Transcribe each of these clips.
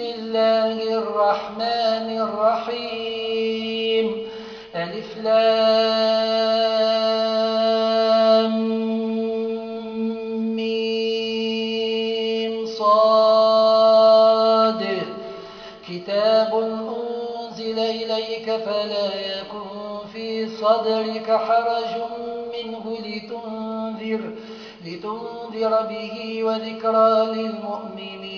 الله الرحمن الرحيم. ألف لام ميم صاد. كتاب أنزل إليك فلا يكن في صدرك حرج منه لتنذر, لتنذر به وذكرى للمؤمنين.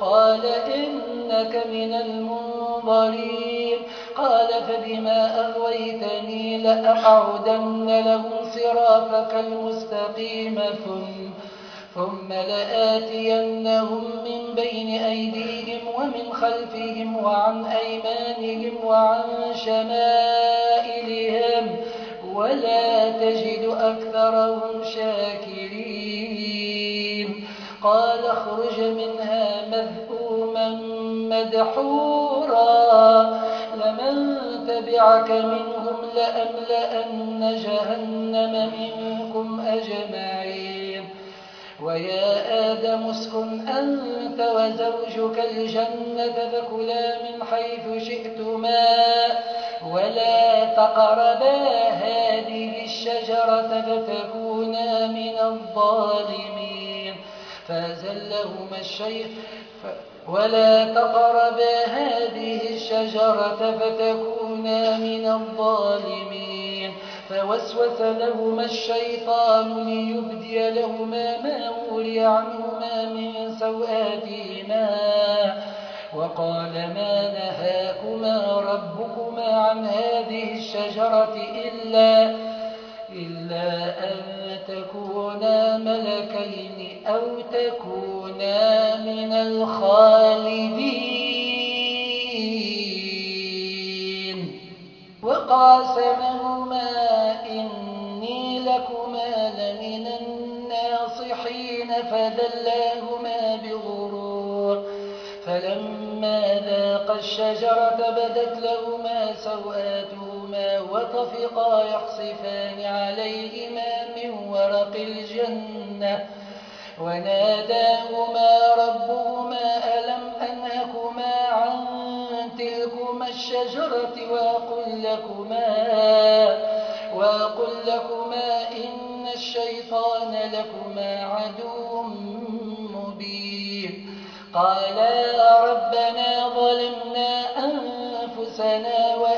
قال إنك من المنظرين. قال فبما أغويتني لأقعدن لهم صراطك المستقيم ثم ثم لآتينهم من بين أيديهم ومن خلفهم وعن أيمانهم وعن شمائلهم. ولا تجد أكثرهم شاكرين. قال اخرج منها مذءوما مدحورا. لمن تبعك منهم لأملأن جهنم منكم أجمعين. ويا آدم اسكن أنت وزوجك الجنة فكلا من حيث شئتما ولا تقربا هذه الشجرة فتكونا من الظالمين. فازلهما الشيطان ولا تقربا هذه الشجرة فتكونا من الظالمين. فوسوس لهما الشيطان ليبدي لهما ما ولي عنهما من سوآتهما وقال ما نهاكما ربكما عن هذه الشجرة إلا, إلا أن تكونا ملكين أو تكونا من الخالدين. وقاسمهما إني لكما لمن الناصحين. فدلاهما بغرور. فلما ذاقا الشجرة بدت لهما سوآتهما وطفقا يخصفان عليهما من ورق الجنة. وناداهما ربهما ألم أنهكما عن تلكما الشجرة وأقل لكما, وأقل لكما إن الشيطان لكما عدو مبين. قالا ربنا ظلمنا أنفسنا وإن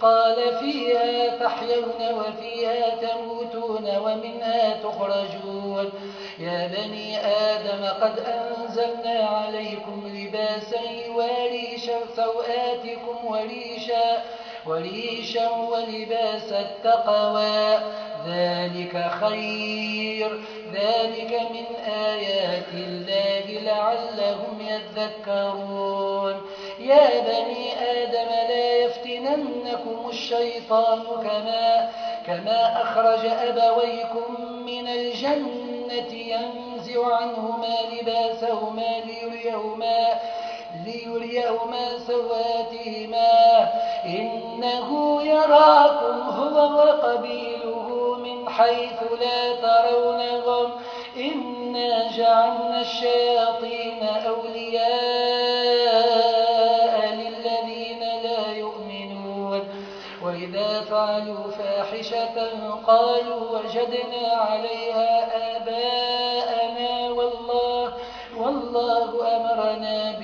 قال فيها تحيون وفيها تموتون ومنها تخرجون. يا بني آدم قد أنزلنا عليكم لباسا يواري سوآتكم وريشا وريشا ولباس التقوى. ذلك خير. ذلك من آيات الله لعلهم يذكرون. يا بني آدم لا يفتننكم الشيطان كما, كما أخرج أبويكم من الجنة ينزع عنهما لباسهما ليريهما ليريهما سواتهما إنه يراكم هو وقبيله من حيث لا ترونهم إنا جعلنا الشياطين أولياء للذين لا يؤمنون وإذا فعلوا فاحشة قالوا وجدنا عليها آباءنا والله, والله أمرنا إن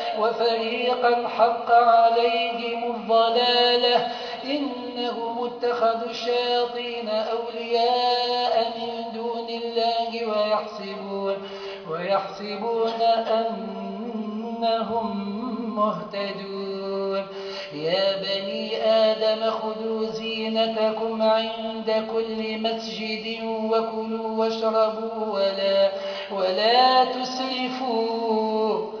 وفريقا حق عليهم الضلالة. إنهم اتخذوا الشياطين أولياء من دون الله ويحسبون, ويحسبون أنهم مهتدون. يا بني آدم خذوا زينتكم عند كل مسجد وكلوا واشربوا ولا, ولا تسرفوا.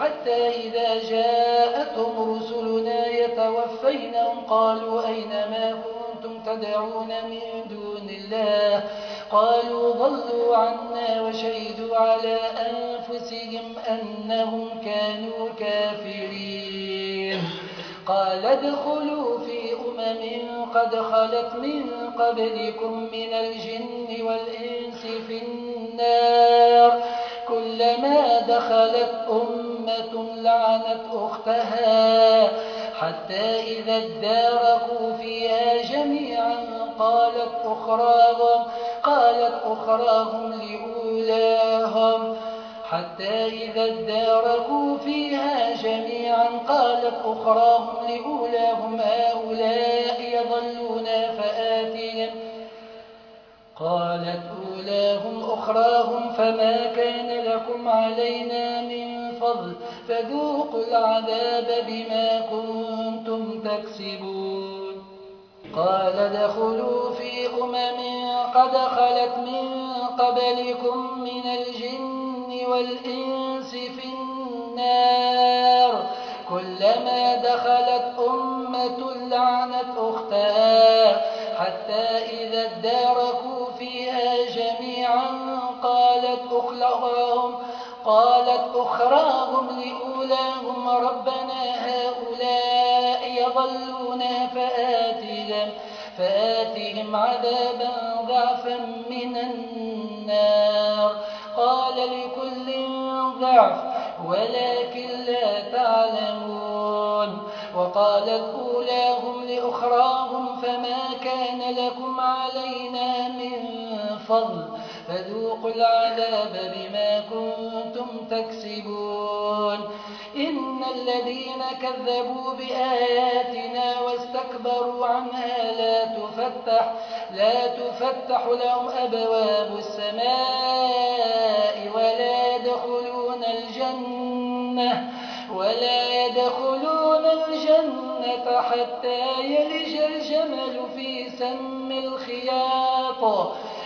حتى إذا جاءتهم رسلنا يتوفينهم قالوا أين ما كنتم تدعون من دون الله؟ قالوا ضلوا عنا وشهدوا على أنفسهم أنهم كانوا كافرين. قال ادخلوا في أمم قد خلت من قبلكم من الجن والإنس في النار. كلما دخلت أمة لعنت أختها حتى إذا اداركوا فيها جميعا أخراهم قالت أخراهم لأولاهم. حتى إذا اداركوا فيها جميعا قالت أخراهم لأولاهم. هؤلاء يظلون فآتهم قالت أولاهم أخراهم فما كان لكم علينا من فضل فذوقوا العذاب بما كنتم تكسبون قال دخلوا في أمم قد خلت من قبلكم من الجن والإنس في النار كلما دخلت أمة لعنت أختها حتى إذا اداركوا فيها جميعا قالت أخراهم لأولاهم. ربنا هؤلاء يضلون فآتهم, فآتهم عذابا ضعفا من النار. قال لكل ضعف ولكن لا تعلمون. وقالت أولاهم لأخراهم فما كان لكم علينا من فضل. فذوقوا العذاب بما كنتم تكسبون. إن الذين كذبوا بآياتنا واستكبروا عنها لا تفتح, لا تفتح لهم أبواب السماء ولا يدخلون الجنة ولا يدخلون الجنة حتى يلج الجمل في سم الخياط.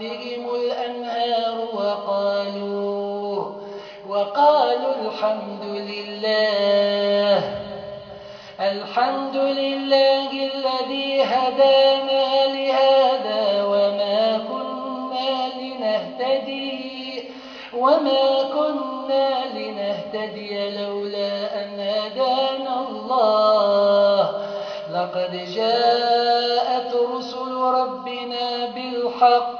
تحتهم الأنهار وقالوا وقالوا الحمد لله الحمد لله الذي هدانا لهذا وما كنا لنهتدي وما كنا لنهتدي لولا أن هدانا الله لقد جاءت رسل ربنا بالحق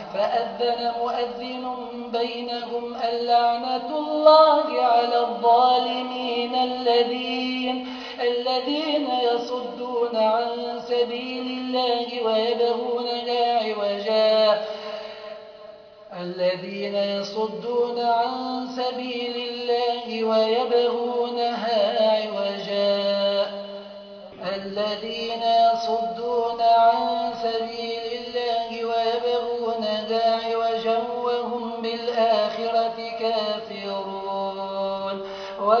فأذن مؤذن بينهم اللعنة الله على الظالمين الذين الذين يصدون عن سبيل الله ويبغون لا عوجا. الذين يصدون عن سبيل الله ويبغونها عوجا. الذين يصدون عن سبيل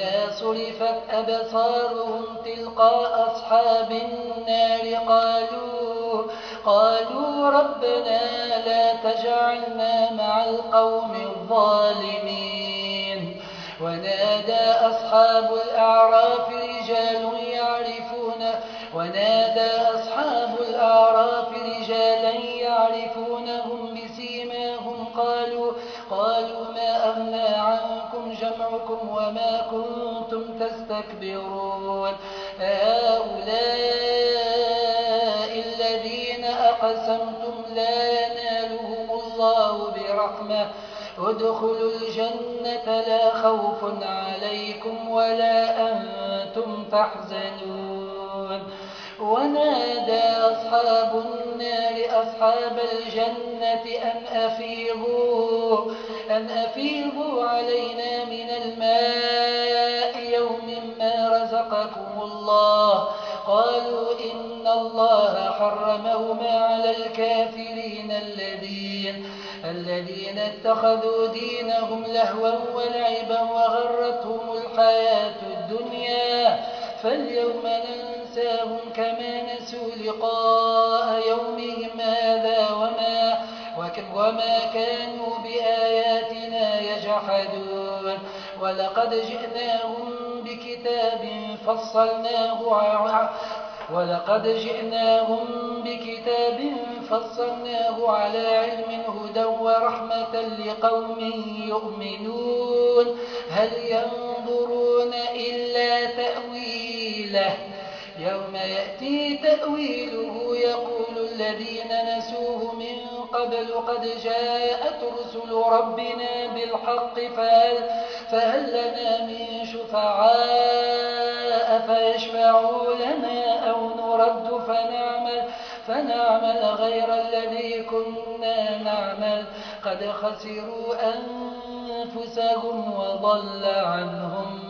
وإذا صرفت أبصارهم تلقى أصحاب النار قالوا قالوا ربنا لا تجعلنا مع القوم الظالمين. ونادى أصحاب الأعراف رجال يعرفون ونادى أصحاب الأعراف رجالا يعرفونهم بسيماهم قالوا قالوا ما أغنى جمعكم وما كنتم تستكبرون. هؤلاء الذين أقسمتم لا ينالهم الله برحمة. ادخلوا الجنة لا خوف عليكم ولا أنتم تحزنون. ونادى أصحاب النار أصحاب الجنة أن أفيضوا, أن أفيضوا علينا من الماء يوم ما رزقكم الله قالوا إن الله حرمهما على الكافرين الذين الذين اتخذوا دينهم لهوا ولعبا وغرتهم الحياة الدنيا فاليوم ننساهم كما نسوا لقاء يومهم هذا وما, وما كانوا بآياتنا يجحدون. ولقد جئناهم بكتاب فصلناه ولقد جئناهم بكتاب فصلناه على علم هدى ورحمة لقوم يؤمنون. هل ينظرون إلا تأويله يوم يأتي تأويله يقول الذين نسوه من قبل قد جاءت رسل ربنا بالحق فهل, فهل لنا من شفعاء فيشفعوا لنا أو نرد فنعمل, فنعمل غير الذي كنا نعمل. قد خسروا أنفسهم وضل عنهم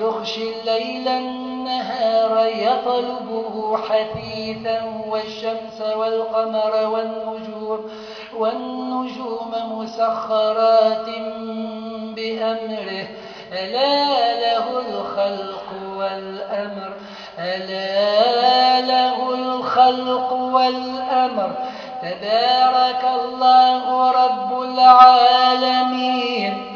يغشي الليل النهار يطلبه حثيثا والشمس والقمر والنجوم, والنجوم مسخرات بأمره. ألا له الخلق والأمر. ألا له الخلق والأمر. تبارك الله رب العالمين.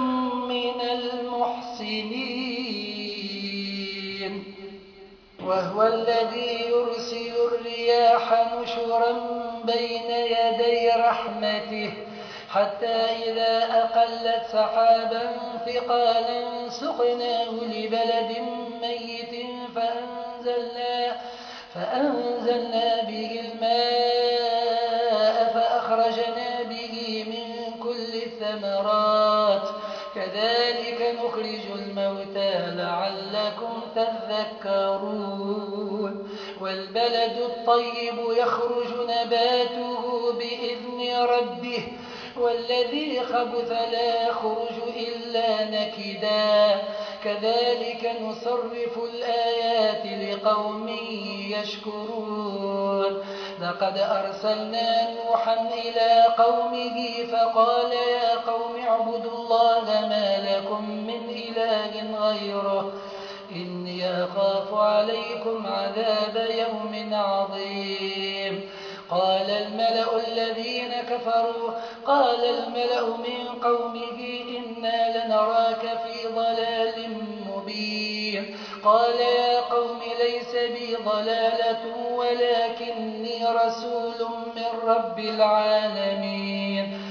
وهو الذي يرسل الرياح نشرا بين يدي رحمته حتى إذا أقلت سحابا ثقالا سقناه لبلد ميت فأنزلنا, فأنزلنا به الماء تذكرون والبلد الطيب يخرج نباته بإذن ربه والذي خبث لا يخرج إلا نكدا كذلك نصرف الآيات لقوم يشكرون لقد أرسلنا نوحا إلى قومه فقال يا قوم اعبدوا الله ما لكم من إله غيره إني أخاف عليكم عذاب يوم عظيم. قال الملأ الذين كفروا قال الملأ من قومه إنا لنراك في ضلال مبين. قال يا قوم ليس بي ضلالة ولكني رسول من رب العالمين.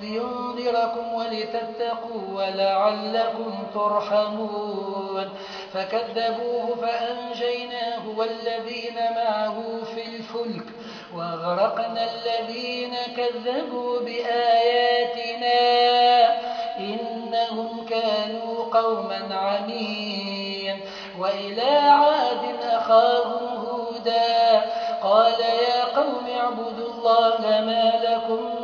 لينذركم ولتتقوا ولعلكم ترحمون. فكذبوه فأنجيناه والذين معه في الفلك واغرقنا الذين كذبوا بآياتنا. إنهم كانوا قوما عمين. وإلى عاد أخاهم هودا قال يا قوم اعبدوا الله ما لكم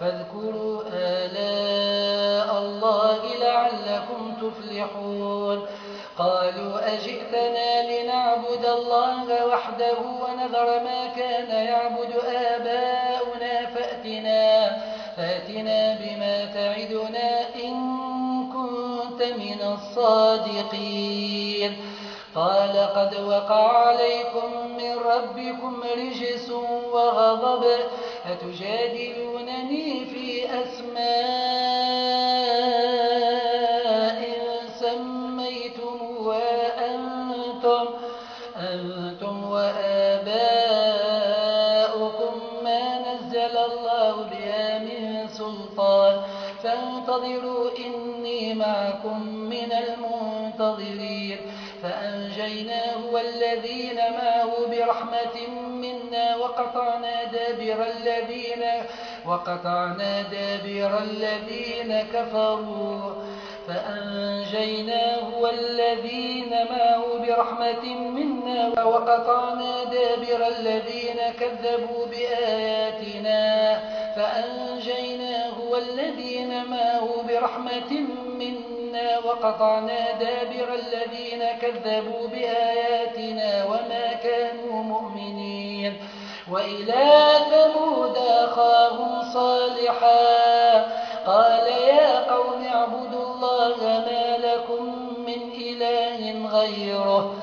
فاذكروا آلاء الله لعلكم تفلحون. قالوا أجئتنا لنعبد الله وحده ونذر ما كان يعبد آباؤنا فأتنا, فأتنا بما تعدنا إن كنت من الصادقين. قال قد وقع عليكم من ربكم رجس وغضب أتجادلونني في أسماء دابر الذين وقطعنا دابر الذين كفروا فأنجيناه والذين معه برحمة منا وقطعنا دابر الذين كذبوا بآياتنا فأنجيناه والذين معه برحمة منا وقطعنا دابر الذين كذبوا بآياتنا وما كانوا مؤمنين وإلى ثمود أخاهم صالحا. قال يا قوم اعبدوا الله ما لكم من إله غيره.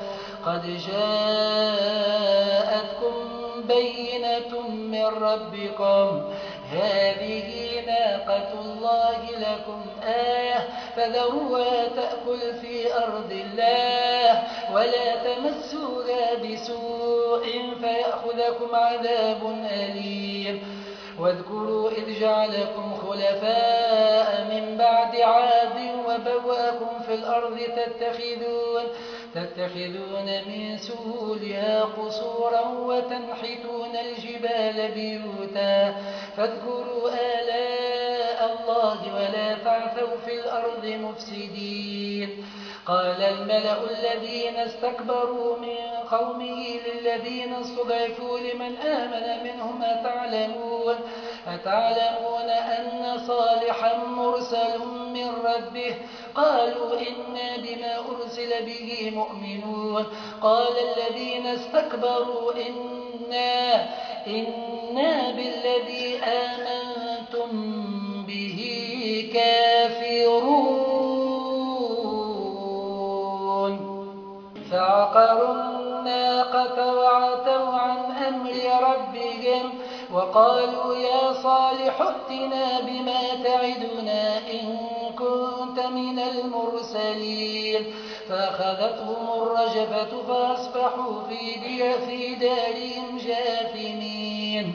قد جاءتكم بينة من ربكم. هذه ناقة الله لكم آية فذروها تأكل في أرض الله ولا تمسوها بسوء فيأخذكم عذاب أليم. واذكروا إذ جعلكم خلفاء من بعد عاد وبواكم في الأرض تتخذون تتخذون من سهولها قصورا وتنحتون الجبال بيوتا فاذكروا الله ولا تعثوا في الأرض مفسدين. قال الملأ الذين استكبروا من قومه للذين استضعفوا لمن آمن منهم أتعلمون, أتعلمون أن صالحا مرسل من ربه؟ قالوا إنا بما أرسل به مؤمنون. قال الذين استكبروا إنا, إنا بالذي آمنتم فعقروا الناقة وعتوا عن أمر ربهم وقالوا يا صالح ائتنا بما تعدنا إن كنت من المرسلين فأخذتهم الرجفة فأصبحوا في دارهم جاثمين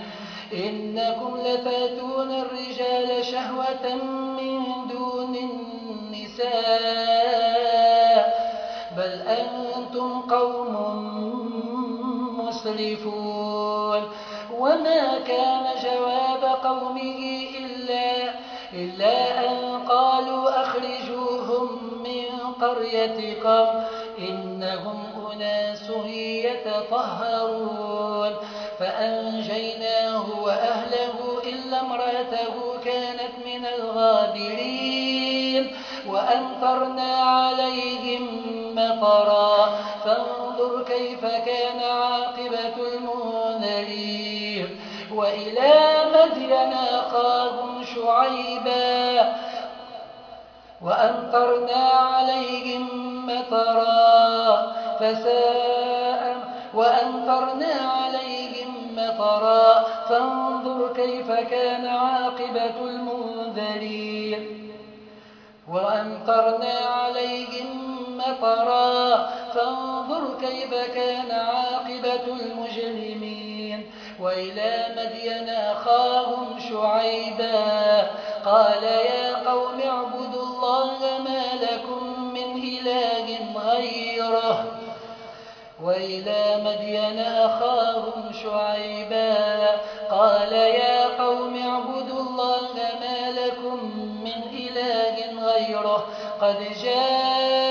إنكم لتأتون الرجال شهوة من دون النساء بل أنتم قوم مسرفون. وما كان جواب قومه إلا, إلا أن قالوا أخرجوهم من قريتكم. إنهم أناس يتطهرون. فأنجيناه وأهله إلا امرأته كانت من الغابرين. وأمطرنا عليهم مطرا. فانظر كيف كان عاقبة المنذرين. وإلى مدين أخاهم شعيبا. وأمطرنا عليهم مطرا فساء وأمطرنا عليهم مطرا فانظر كيف كان عاقبة المنذرين. وأمطرنا عليهم مطرا فانظر كيف كان عاقبة المجرمين. وإلى مدين أخاهم شعيبا قال يا قوم اعبدوا الله ما لكم من إله غيره. وإلى مدين أخاهم شعيبا قال يا قوم اعبدوا الله ما لكم من إله غيره. قد جاءتكم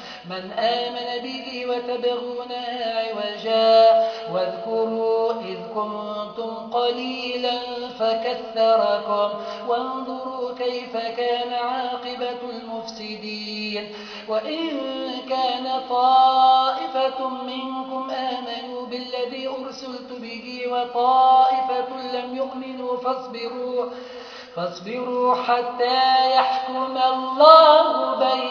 من آمن به وتبغونها عوجا واذكروا إذ كنتم قليلا فكثركم وانظروا كيف كان عاقبة المفسدين وإن كان طائفة منكم آمنوا بالذي أرسلت به وطائفة لم يؤمنوا فاصبروا فاصبروا حتى يحكم الله بيننا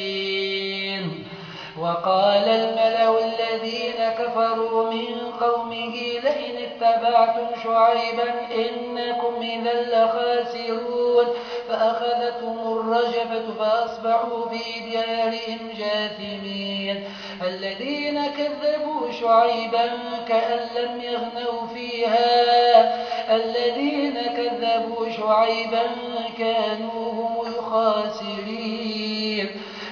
وقال الملأ الذين كفروا من قومه لئن اتبعتم شعيبا إنكم إذا لخاسرون فأخذتهم الرجفة فأصبحوا في ديارهم جاثمين الذين كذبوا شعيبا كأن لم يغنوا فيها الذين كذبوا شعيبا كانوا هم الخاسرين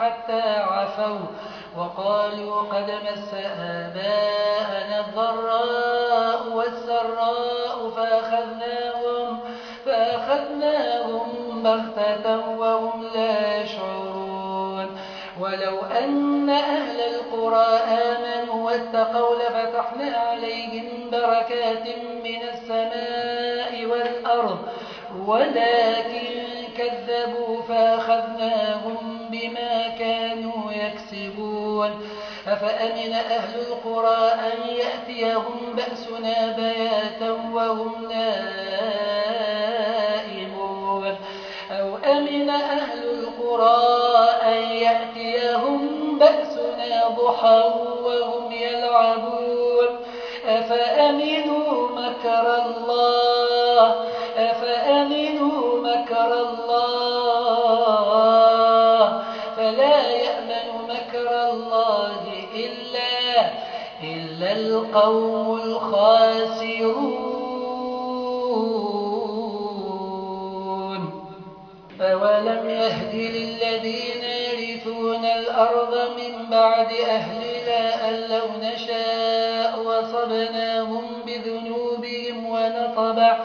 حتى عفوا وقالوا قد مس آباءنا الضراء والسراء فأخذناهم, فأخذناهم بغتة وهم لا يشعرون ولو أن أهل القرى آمنوا واتقوا لفتحنا عليهم بركات من السماء والأرض ولكن كذبوا فأخذناهم بما كانوا يكسبون. أفأمن أهل القرى أن يأتيهم بأسنا بياتا وهم نائمون؟ أو أمن أهل القرى أن يأتيهم بأسنا ضحى وهم يلعبون؟ أفأمنوا مكر الله؟ أفأمنوا القوم الخاسرون. أولم يهد للذين يرثون الأرض من بعد أهلها أن لو نشاء وصبناهم بذنوبهم ونطبع,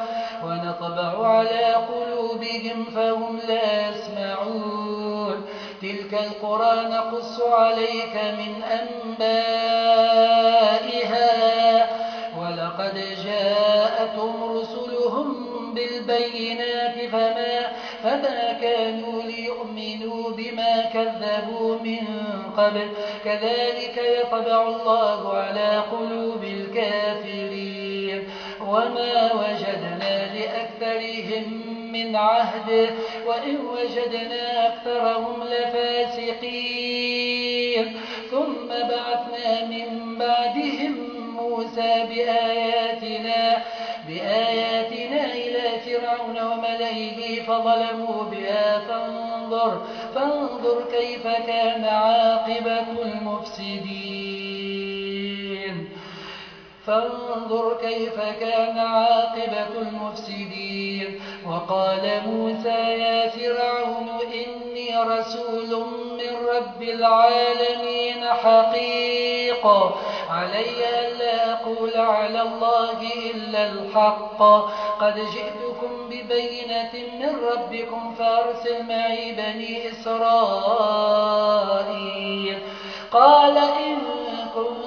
ونطبع على قلوبهم فهم لا يسمعون. تلك القرى نقص عليك من أنبائها. ولقد جاءتهم رسلهم بالبينات فما, فما كانوا ليؤمنوا بما كذبوا من قبل. كذلك يطبع الله على قلوب الكافرين. وما وجدنا لأكثرهم من عهد وإن وجدنا أكثرهم لفاسقين. ثم بعثنا من بعدهم موسى بآياتنا, بآياتنا إلى فرعون وملئه فظلموا بها فانظر, فانظر كيف كان عاقبة المفسدين. فانظر كيف كان عاقبة المفسدين. وقال موسى يا فرعون إني رسول من رب العالمين حقيق. علي ألا أقول على الله إلا الحق. قد جئتكم ببينة من ربكم فأرسل معي بني إسرائيل. قال إن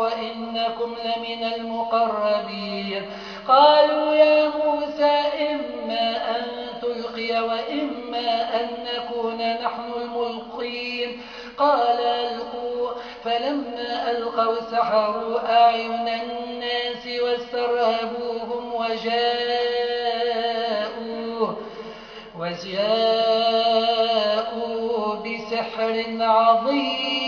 وإنكم لمن المقربين. قالوا يا موسى إما أن تلقي وإما أن نكون نحن الملقين. قال ألقوا. فلما ألقوا سحروا أعين الناس واسترهبوهم وجاءوا, وجاءوا بسحر عظيم.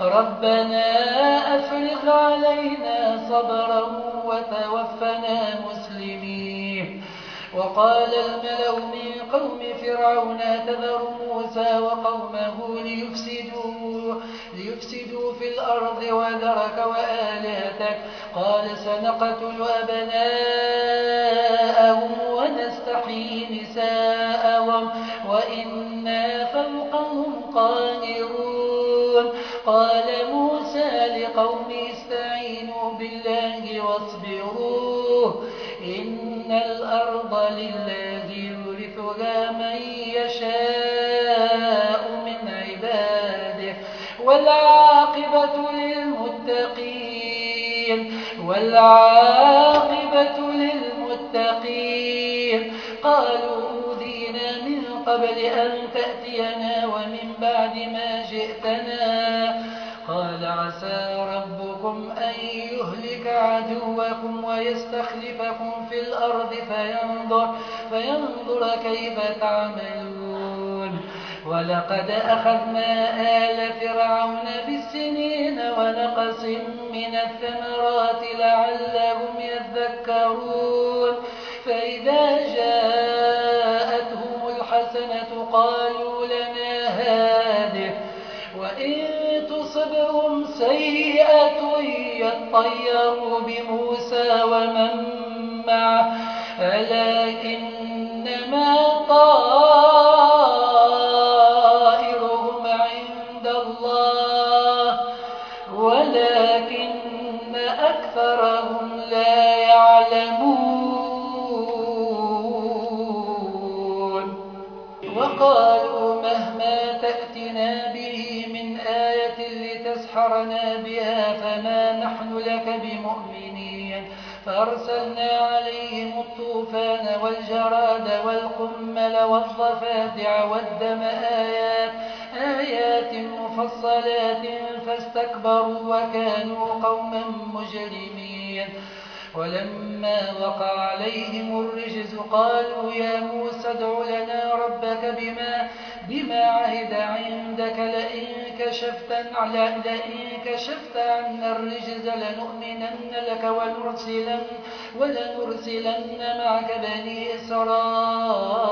ربنا أفرغ علينا صبرا وتوفنا مسلمين. وقال الملأ من قوم فرعون تذر موسى وقومه ليفسدوا, ليفسدوا في الأرض وذرك وآلهتك. قال سنقتل أبناءهم ونستحيي نساءهم. قال موسى لقوم استعينوا بالله واصبروا إن الأرض لله يورثها من يشاء من عباده والعاقبة للمتقين والعاقبة للمتقين قالوا أوذينا من قبل أن تأتينا بعد ما جئتنا. قال عسى ربكم أن يهلك عدوكم ويستخلفكم في الأرض فينظر, فينظر كيف تعملون. ولقد أخذنا آل فرعون بالسنين ونقص من الثمرات لعلهم يذكرون. فإذا جاءتهم الحسنة قالوا تصبهم سيئة يطيروا بموسى ومن معه. ألا إنما طائرهم عند الله. ولكن أكثرهم لا يعلمون. وقالوا لتسحرنا بها فما نحن لك بمؤمنين. فأرسلنا عليهم الطوفان والجراد والقمل والضفادع والدم آيات, آيات مفصلات فاستكبروا وكانوا قوما مجرمين. ولما وقع عليهم الرجز قالوا يا موسى ادع لنا ربك بما, بما عهد عندك لئن كشفت, لئن كشفت عنا الرجز لنؤمنن لك ولنرسلن, ولنرسلن معك بني إسرائيل.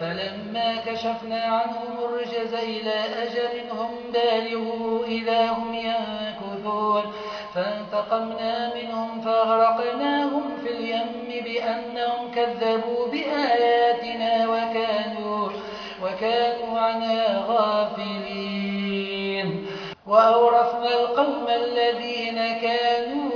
فلما كشفنا عنهم الرجز إلى أجل هم بالغوا إذا هم ينكثون. فانتقمنا منهم فأغرقناهم في اليم بأنهم كذبوا بآياتنا وكانوا, وكانوا عنها غافلين. وأورثنا القوم الذين كانوا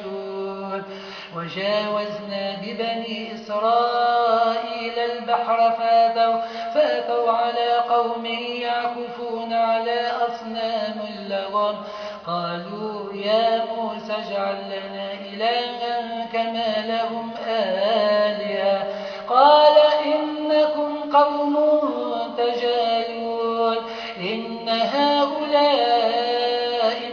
وجاوزنا ببني إسرائيل البحر فاتوا, فاتوا على قوم يعكفون على أصنام لهم قالوا يا موسى اجعل لنا إلها كما لهم آلهة. قال إنكم قوم تجالون. إن هؤلاء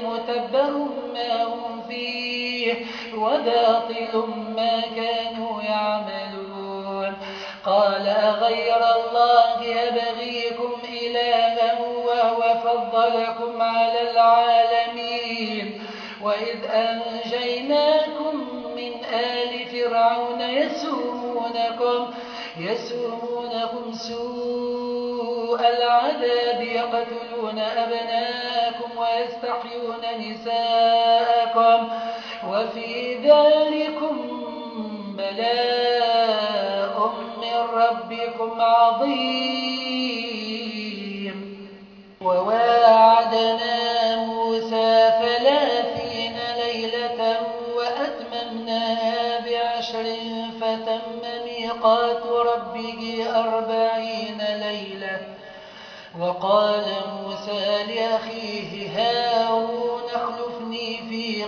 متبر ما هم فيه وباطل ما كانوا يعملون. قال غير الله يبغيكم إلها وهو فضلكم على العالمين. وإذ أنجيناكم من آل فرعون يسومونكم, يسومونكم سوء العذاب يقتلون أبناءكم ويستحيون نساءكم. وفي ذلكم بلاء من ربكم عظيم. وواعدنا موسى ثلاثين ليلة وأتممناها بعشر فتم ميقات ربه أربعين ليلة. وقال موسى لأخيه هارون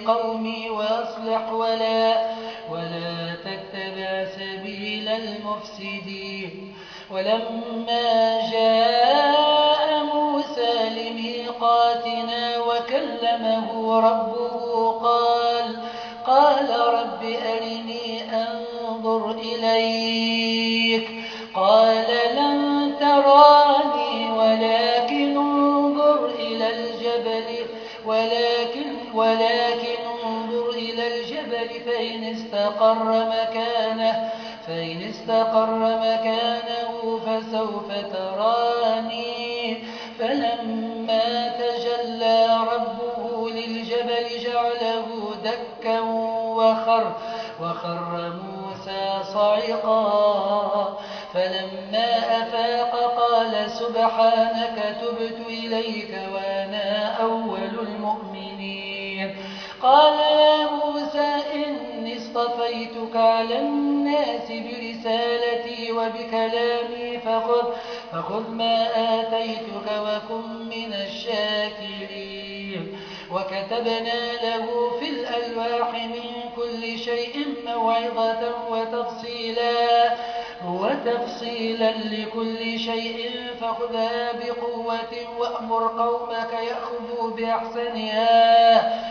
قومي وأصلح ولا, ولا تتبع سبيل المفسدين. ولما جاء موسى لميقاتنا وكلمه ربه قال قال رب أرني أنظر إليك. قال لن تراني ولكن انظر إلى الجبل ولكن, ولكن انظر إلى الجبل فإن استقر مكانه فإن استقر مكانه فسوف تراني. فلما تجلى ربه للجبل جعله دكا وخر, وخر موسى صعقا. فلما أفاق قال سبحانك تبت إليك وأنا أول المؤمنين. قال يا موسى إني اصطفيتك على الناس برسالتي وبكلامي فخذ, فخذ ما آتيتك وكن من الشاكرين. وكتبنا له في الألواح من كل شيء موعظة وتفصيلا وتفصيلا لكل شيء فخذها بقوة وأمر قومك يأخذوا بأحسنها.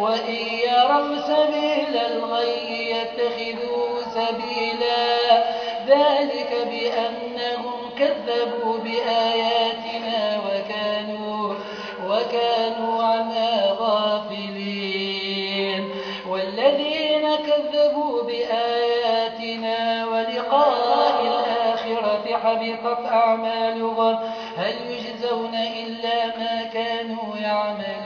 وإن يروا سبيل الغي يتخذوه سبيلا. ذلك بأنهم كذبوا بآياتنا وكانوا, وكانوا عنها غافلين. والذين كذبوا بآياتنا ولقاء الآخرة حبطت أعمالهم. هل يجزون إلا ما كانوا يعملون؟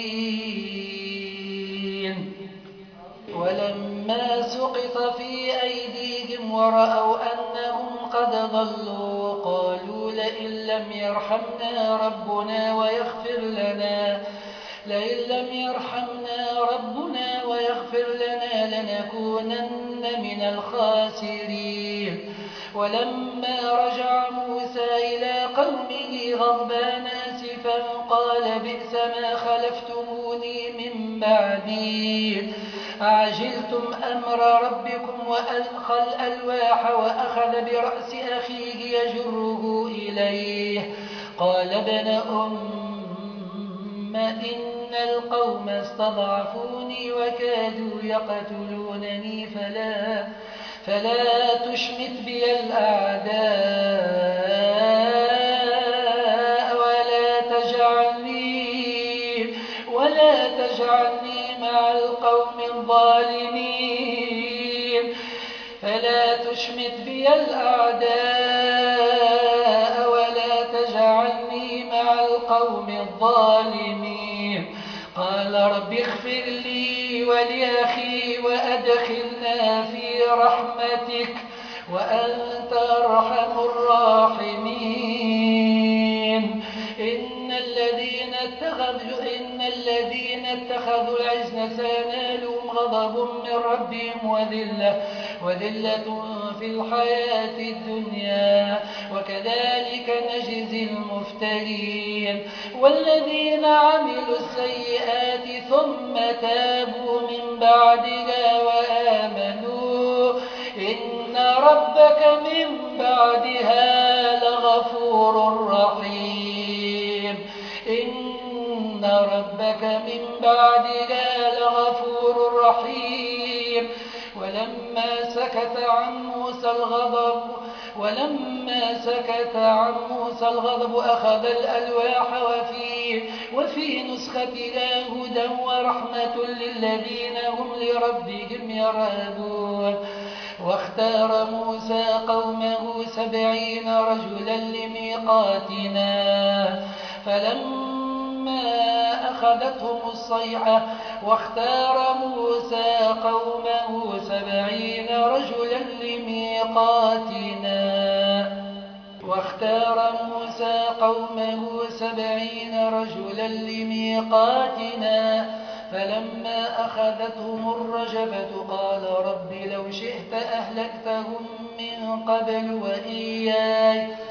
في أيديهم ورأوا أنهم قد ضلوا قالوا لئن لم يرحمنا ربنا ويغفر لنا لئن لم يرحمنا ربنا ويغفر لنا لنكونن من الخاسرين. ولما رجع موسى إلى قومه غضبان اسفا قال بئس ما خلفتموني من بعدي. أعجلتم أمر ربكم وألقى الألواح وأخذ برأس أخيه يجره إليه. قال ابن أم إن القوم استضعفوني وكادوا يقتلونني فلا, فلا تشمت بي الأعداء. الظالمين. فلا تشمت بي الأعداء ولا تجعلني مع القوم الظالمين. قال رب اغفر لي ولأخي وأدخلنا في رحمتك وأنت أرحم الراحمين. إن الذين اتخذوا الذين اتخذوا العزن سينالهم غضب من ربهم وذلة وذلة في الحياة الدنيا وكذلك نجزي المفترين. والذين عملوا السيئات ثم تابوا من بعدها وآمنوا إن ربك من بعدها لغفور رحيم. إن ربك من بعدها لغفور رحيم ولما سكت عن موسى الغضب ولما سكت عن موسى الغضب أخذ الألواح وفي, وفي نسختها هدى ورحمة للذين هم لربهم يرهبون واختار موسى قومه سبعين رجلا لميقاتنا فلما أخذتهم الصيحة واختار موسى قومه سبعين رجلا لميقاتنا. واختار موسى قومه سبعين رجلا لميقاتنا. فلما أخذتهم الرجفة قال رب لو شئت أهلكتهم من قبل وإياي.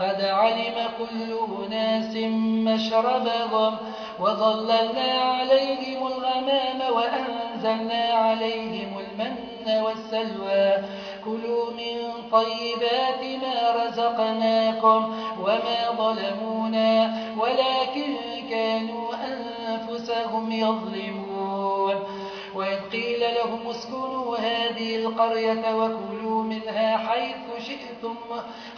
قد علم كل أناس مشربهم وظللنا عليهم الغمام وأنزلنا عليهم المن والسلوى. كلوا من طيبات ما رزقناكم وما ظلمونا ولكن كانوا أنفسهم يظلمون. وإذ قيل لهم اسكنوا هذه القرية وكلوا منها حيث شئتم,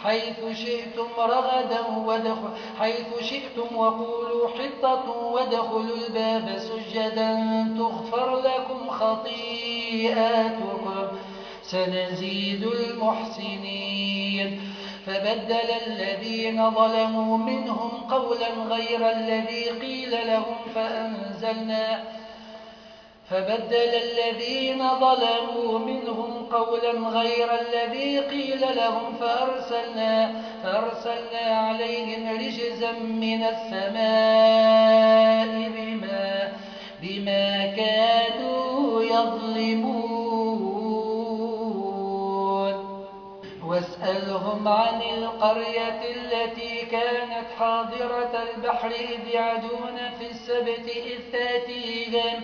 حيث شئتم رغدا ودخل حيث شئتم وقولوا حطة وادخلوا الباب سجدا تغفر لكم خطيئاتكم. سنزيد المحسنين. فبدل الذين ظلموا منهم قولا غير الذي قيل لهم فأنزلنا فبدل الذين ظلموا منهم قولا غير الذي قيل لهم فأرسلنا, فأرسلنا عليهم رجزا من السماء بما, بما كانوا يظلمون. واسألهم عن القرية التي كانت حاضرة البحر إذ يعدون في السبت إذ تأتيهم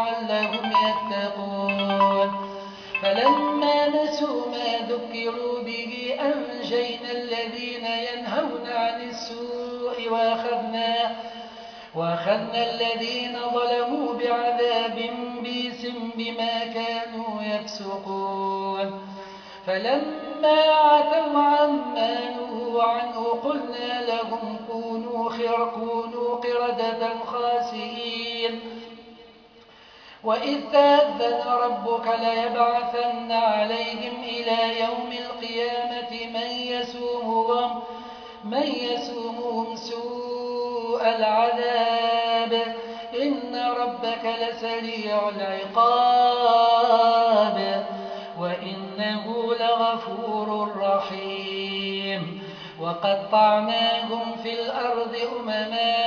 ربكم ولعلهم يتقون. فلما نسوا ما ذكروا به أنجينا الذين ينهون عن السوء وأخذنا, وأخذنا الذين ظلموا بعذاب بيس بما كانوا يفسقون. فلما عتوا عما نهوا عنه قلنا لهم كونوا خير كونوا قردة خاسئين. وإذ تاذن ربك ليبعثن عليهم إلى يوم القيامة من يسومهم, من يسومهم سوء العذاب إن ربك لسريع العقاب وإنه لغفور رحيم وقطعناهم في الأرض أمما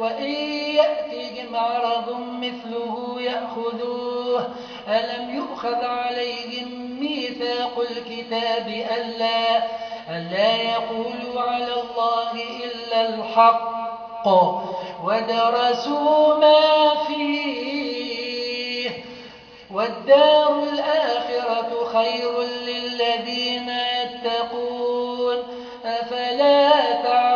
وإن يأتهم عرض مثله يأخذوه ألم يؤخذ عليهم ميثاق الكتاب ألا, ألا يقولوا على الله إلا الحق ودرسوا ما فيه والدار الآخرة خير للذين يتقون أفلا تعقلون؟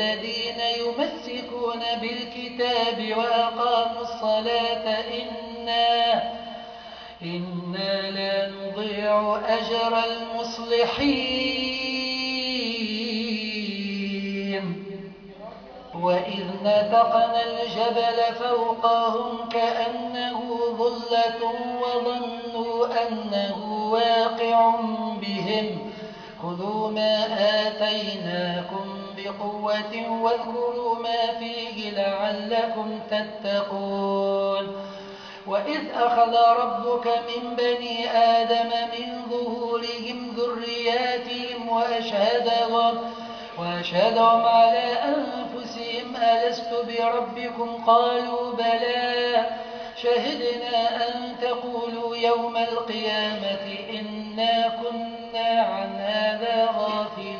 والذين يمسكون بالكتاب وأقاموا الصلاة إنا, إنا لا نضيع أجر المصلحين. وإذ نتقنا الجبل فوقهم كأنه ظلة وظنوا أنه واقع بهم. خذوا ما آتيناكم بقوة واذكروا ما فيه لعلكم تتقون. وإذ أخذ ربك من بني آدم من ظهورهم ذرياتهم وأشهدهم, وأشهدهم على أنفسهم ألست بربكم؟ قالوا بلى. شهدنا أن تقولوا يوم القيامة إنا كنا عن هذا غافلين.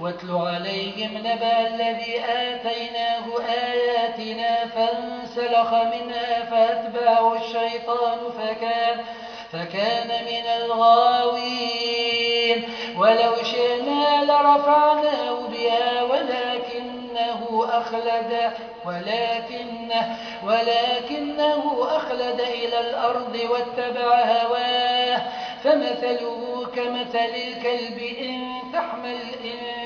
واتل عليهم نبأ الذي آتيناه آياتنا فانسلخ منها فأتبعه الشيطان فكان, فكان من الغاوين. ولو شئنا لرفعناه بها ولكنه أخلد ولكنه, ولكنه أخلد إلى الأرض واتبع هواه. فمثله كمثل الكلب إن تحمل, إن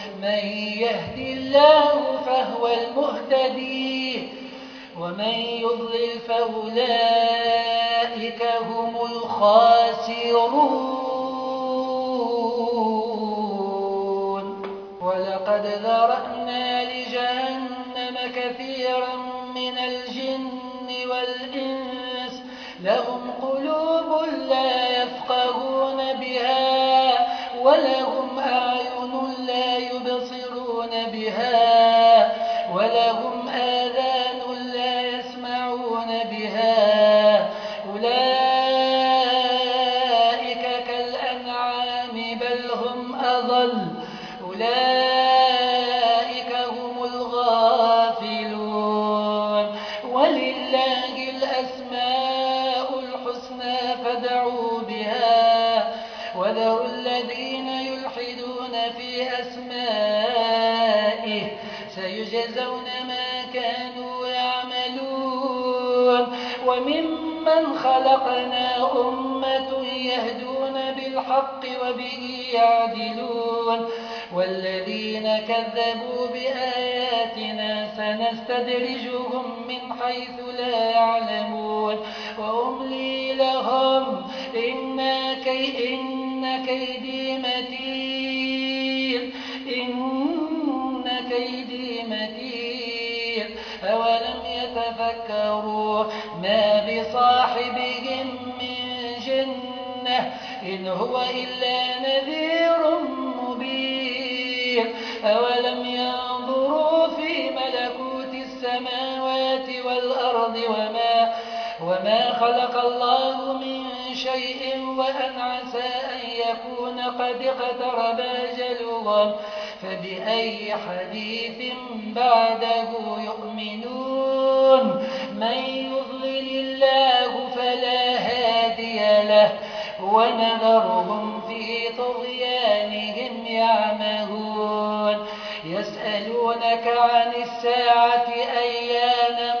من يهد الله فهو المهتدي ومن يضلل فأولئك هم الخاسرون. ولقد ذرأنا كذبوا بآياتنا سنستدرجهم من حيث لا يعلمون. وأملي لهم إن, كي إن كيدي متين. إن كيدي متين. أولم يتفكروا ما بصاحبهم من جنة؟ إن هو إلا نذير مبين. أولم خلق الله من شيء وأن عسى أن يكون قد اقترب اجلهم فبأي حديث بعده يؤمنون؟ من يضلل الله فلا هادي له ونذرهم في طغيانهم يعمهون. يسألونك عن الساعة أيان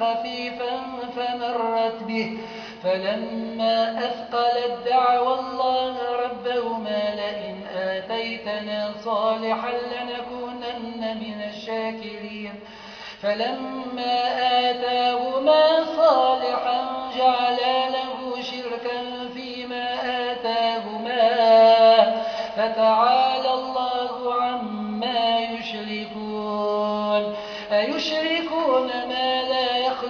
خفيفا فمرت به. فلما أثقلت دعوى الله ربهما لئن آتيتنا صالحا لنكونن من الشاكرين. فلما آتاهما صالحا جعلا له شركا فيما آتاهما. فتعالى الله عما يشركون. لا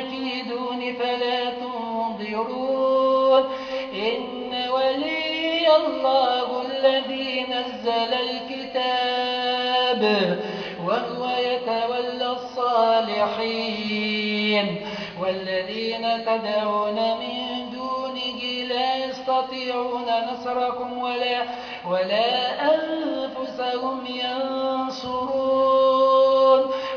ثم كيدون فلا تنظرون. إن ولي الله الذي نزل الكتاب وهو يتولى الصالحين. والذين تدعون من دونه لا يستطيعون نصركم ولا, ولا أنفسهم ينصرون.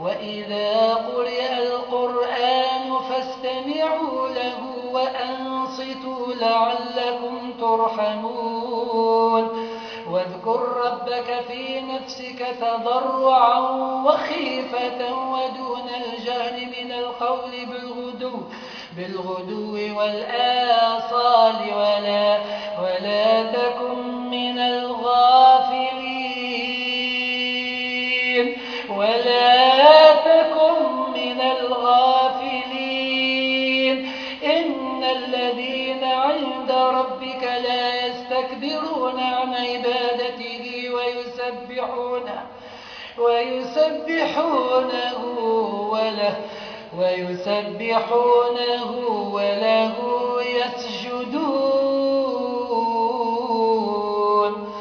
وإذا قرئ القرآن فاستمعوا له وأنصتوا لعلكم ترحمون واذكر ربك في نفسك تضرعا وخيفة ودون الجهل من القول بالغدو بالغدو والآصال ولا, ولا تكن من الغافلين ولا يستكبرون عن عبادته ويسبحونه ويسبحونه وله ويسبحونه وله يسجدون.